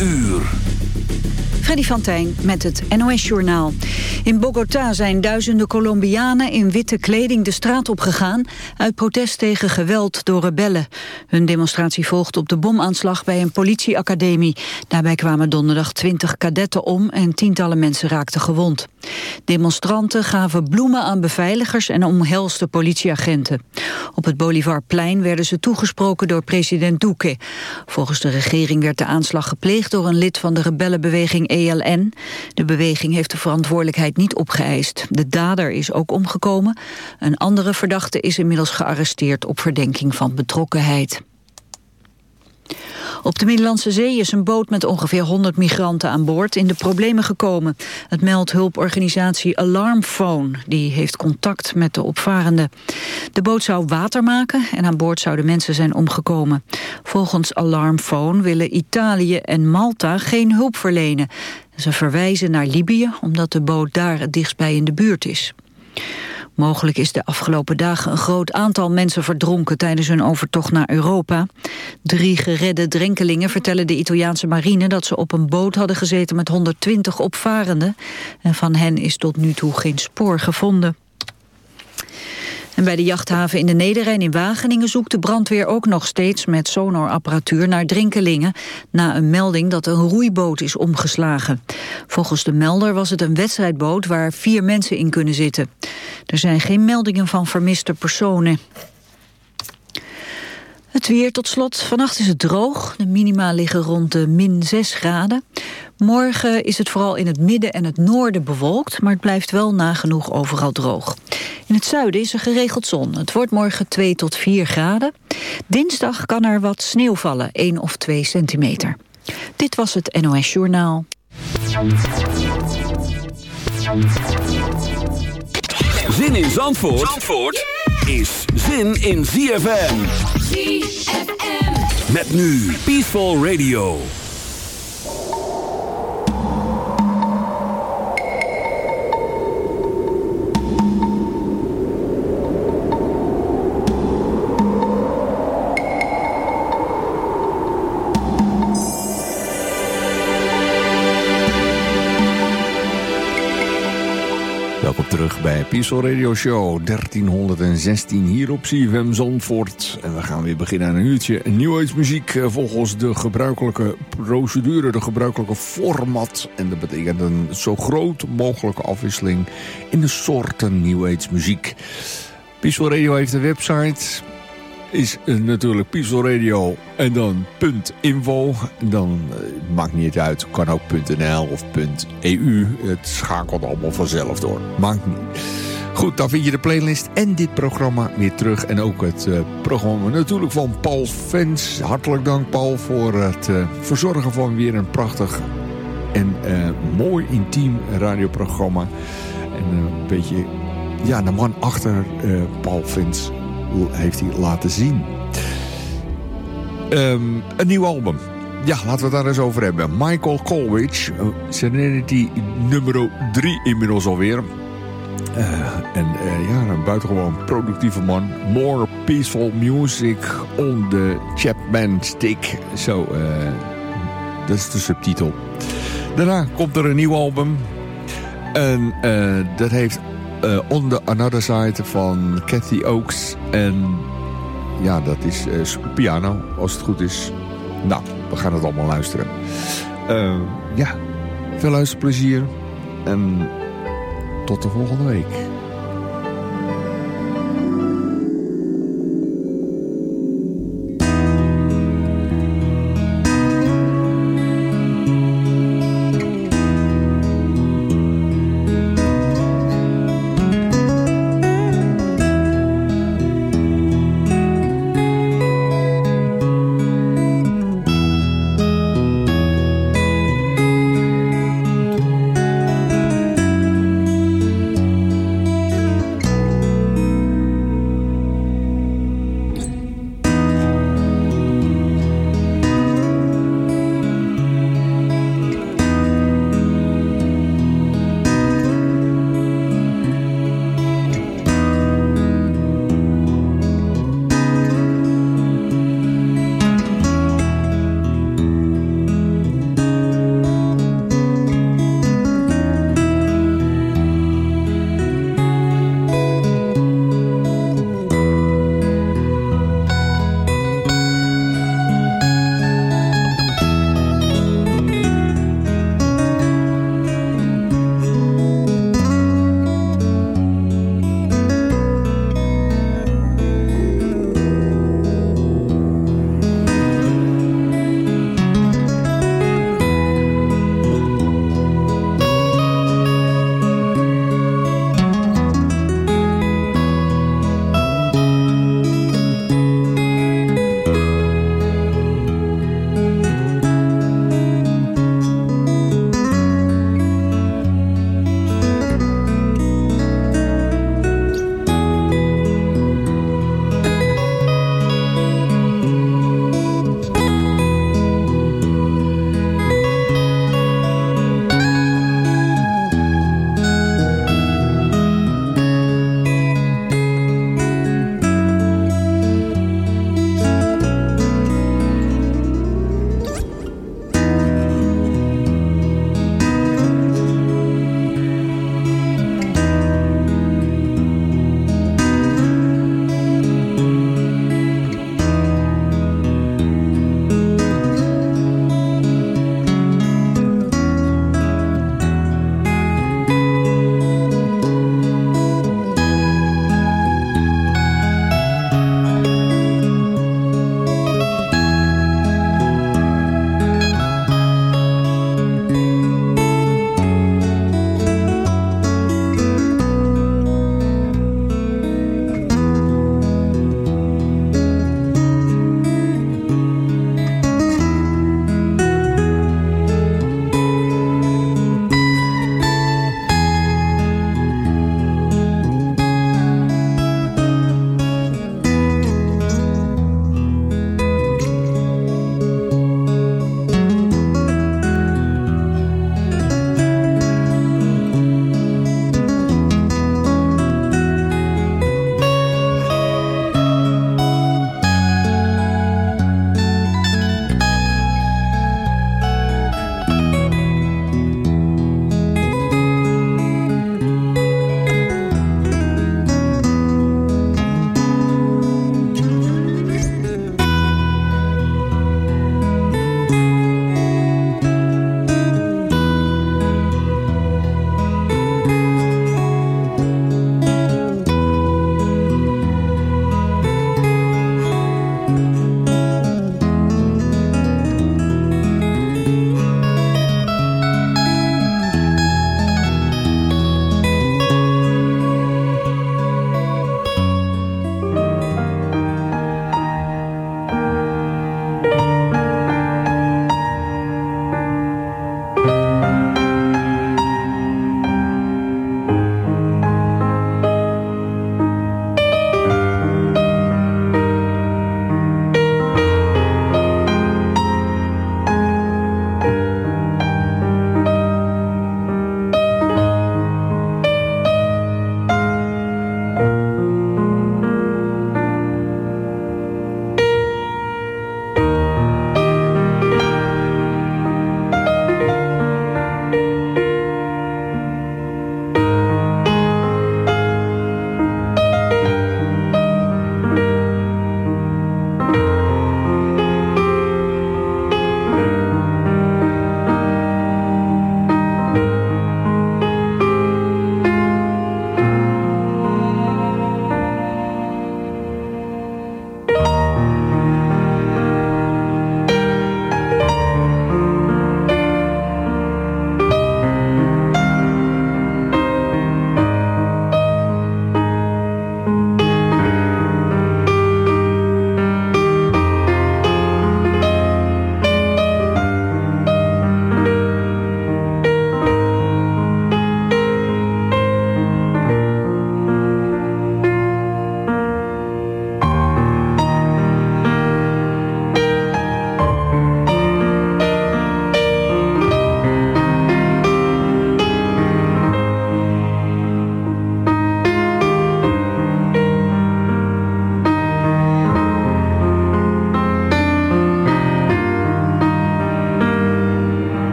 uur. Freddy van Tijn met het NOS-journaal. In Bogota zijn duizenden Colombianen in witte kleding de straat opgegaan... uit protest tegen geweld door rebellen. Hun demonstratie volgt op de bomaanslag bij een politieacademie. Daarbij kwamen donderdag twintig kadetten om en tientallen mensen raakten gewond. Demonstranten gaven bloemen aan beveiligers en omhelsten politieagenten. Op het Bolivarplein werden ze toegesproken door president Duque. Volgens de regering werd de aanslag gepleegd door een lid van de rebellenbeweging De beweging heeft de verantwoordelijkheid niet opgeëist. De dader is ook omgekomen. Een andere verdachte is inmiddels gearresteerd op verdenking van betrokkenheid. Op de Middellandse Zee is een boot met ongeveer 100 migranten aan boord in de problemen gekomen. Het meldt hulporganisatie Alarmphone, die heeft contact met de opvarenden. De boot zou water maken en aan boord zouden mensen zijn omgekomen. Volgens Alarmphone willen Italië en Malta geen hulp verlenen. Ze verwijzen naar Libië omdat de boot daar het in de buurt is. Mogelijk is de afgelopen dagen een groot aantal mensen verdronken tijdens hun overtocht naar Europa. Drie geredde drenkelingen vertellen de Italiaanse marine dat ze op een boot hadden gezeten met 120 opvarenden. En van hen is tot nu toe geen spoor gevonden. En bij de jachthaven in de Nederrijn in Wageningen zoekt de brandweer ook nog steeds met sonarapparatuur naar drinkelingen na een melding dat een roeiboot is omgeslagen. Volgens de melder was het een wedstrijdboot waar vier mensen in kunnen zitten. Er zijn geen meldingen van vermiste personen. Het weer tot slot. Vannacht is het droog. De minima liggen rond de min 6 graden. Morgen is het vooral in het midden en het noorden bewolkt... maar het blijft wel nagenoeg overal droog. In het zuiden is er geregeld zon. Het wordt morgen 2 tot 4 graden. Dinsdag kan er wat sneeuw vallen, 1 of 2 centimeter. Dit was het NOS Journaal. Zin in Zandvoort, Zandvoort is zin in ZFM. ZFM. Met nu Peaceful Radio. Peaceful Radio Show 1316 hier op CFM Zandvoort. En we gaan weer beginnen aan een uurtje nieuwheidsmuziek eh, volgens de gebruikelijke procedure, de gebruikelijke format. En dat betekent een zo groot mogelijke afwisseling in de soorten nieuwheidsmuziek. Peaceful Radio heeft een website is eh, natuurlijk Peaceful Radio en dan .info. Dan uh, maakt niet uit, kan ook .nl of .eu. Het schakelt allemaal vanzelf door. Maakt niet. Goed, dan vind je de playlist en dit programma weer terug. En ook het uh, programma natuurlijk van Paul Fens. Hartelijk dank Paul voor het verzorgen van weer een prachtig en mooi intiem radioprogramma. En een beetje, ja, de man achter Paul Fens heeft hij laten zien. Um, een nieuw album. Ja, laten we het daar eens over hebben. Michael Colwich, Serenity nummer 3 inmiddels alweer. Uh, en uh, ja, een buitengewoon productieve man. More peaceful music on the Chapman stick. Zo, dat is de subtitel. Daarna komt er een nieuw album. En dat heeft uh, On the Another van Cathy Oaks. En ja, dat is uh, piano, als het goed is. Nou, we gaan het allemaal luisteren. Uh, ja, veel luisterplezier. En tot de volgende week.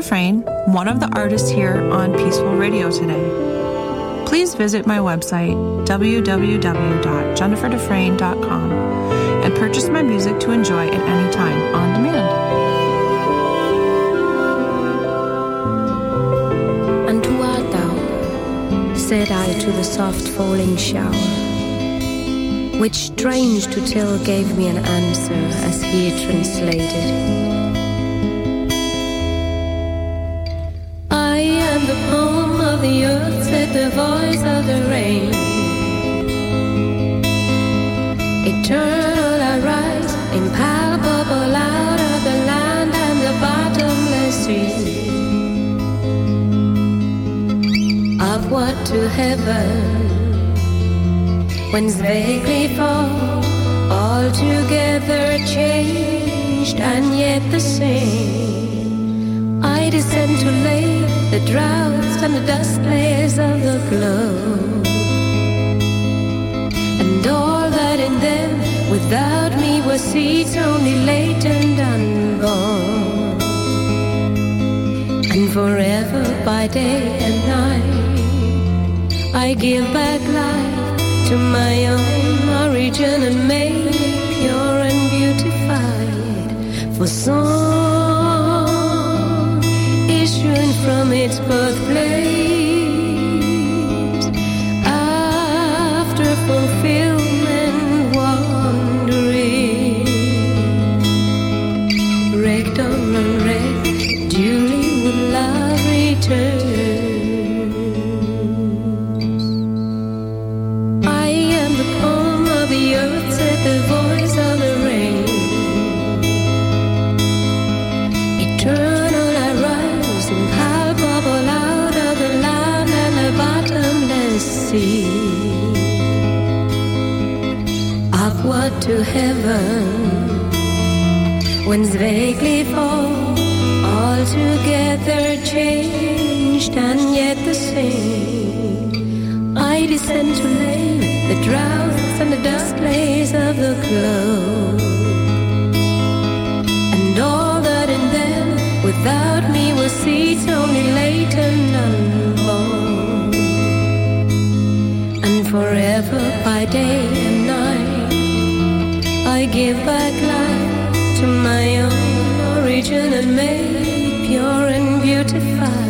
Dufresne, one of the artists here on Peaceful Radio today. Please visit my website, www.jenniferdufresne.com, and purchase my music to enjoy at any time on demand. And who art thou? said I to the soft falling shower, which strange to tell gave me an answer as he translated. The earth the voice of the rain. Eternal I rise, impalpable out of the land and the bottomless sea. Of what to heaven, whence vaguely fall, altogether changed and yet the same. I descend to lay the droughts and the dust layers of the globe. And all that in them without me were seeds only latent unborn. And forever by day and night I give back life to my own origin and make pure and beautified for song from its birthplace to heaven. Winds vaguely fall altogether changed and yet the same. I descend to lay the droughts and the dust lays of the globe and all that in them without me will seeds only latent unborn. And forever by day and give back life to my own origin and make pure and beautified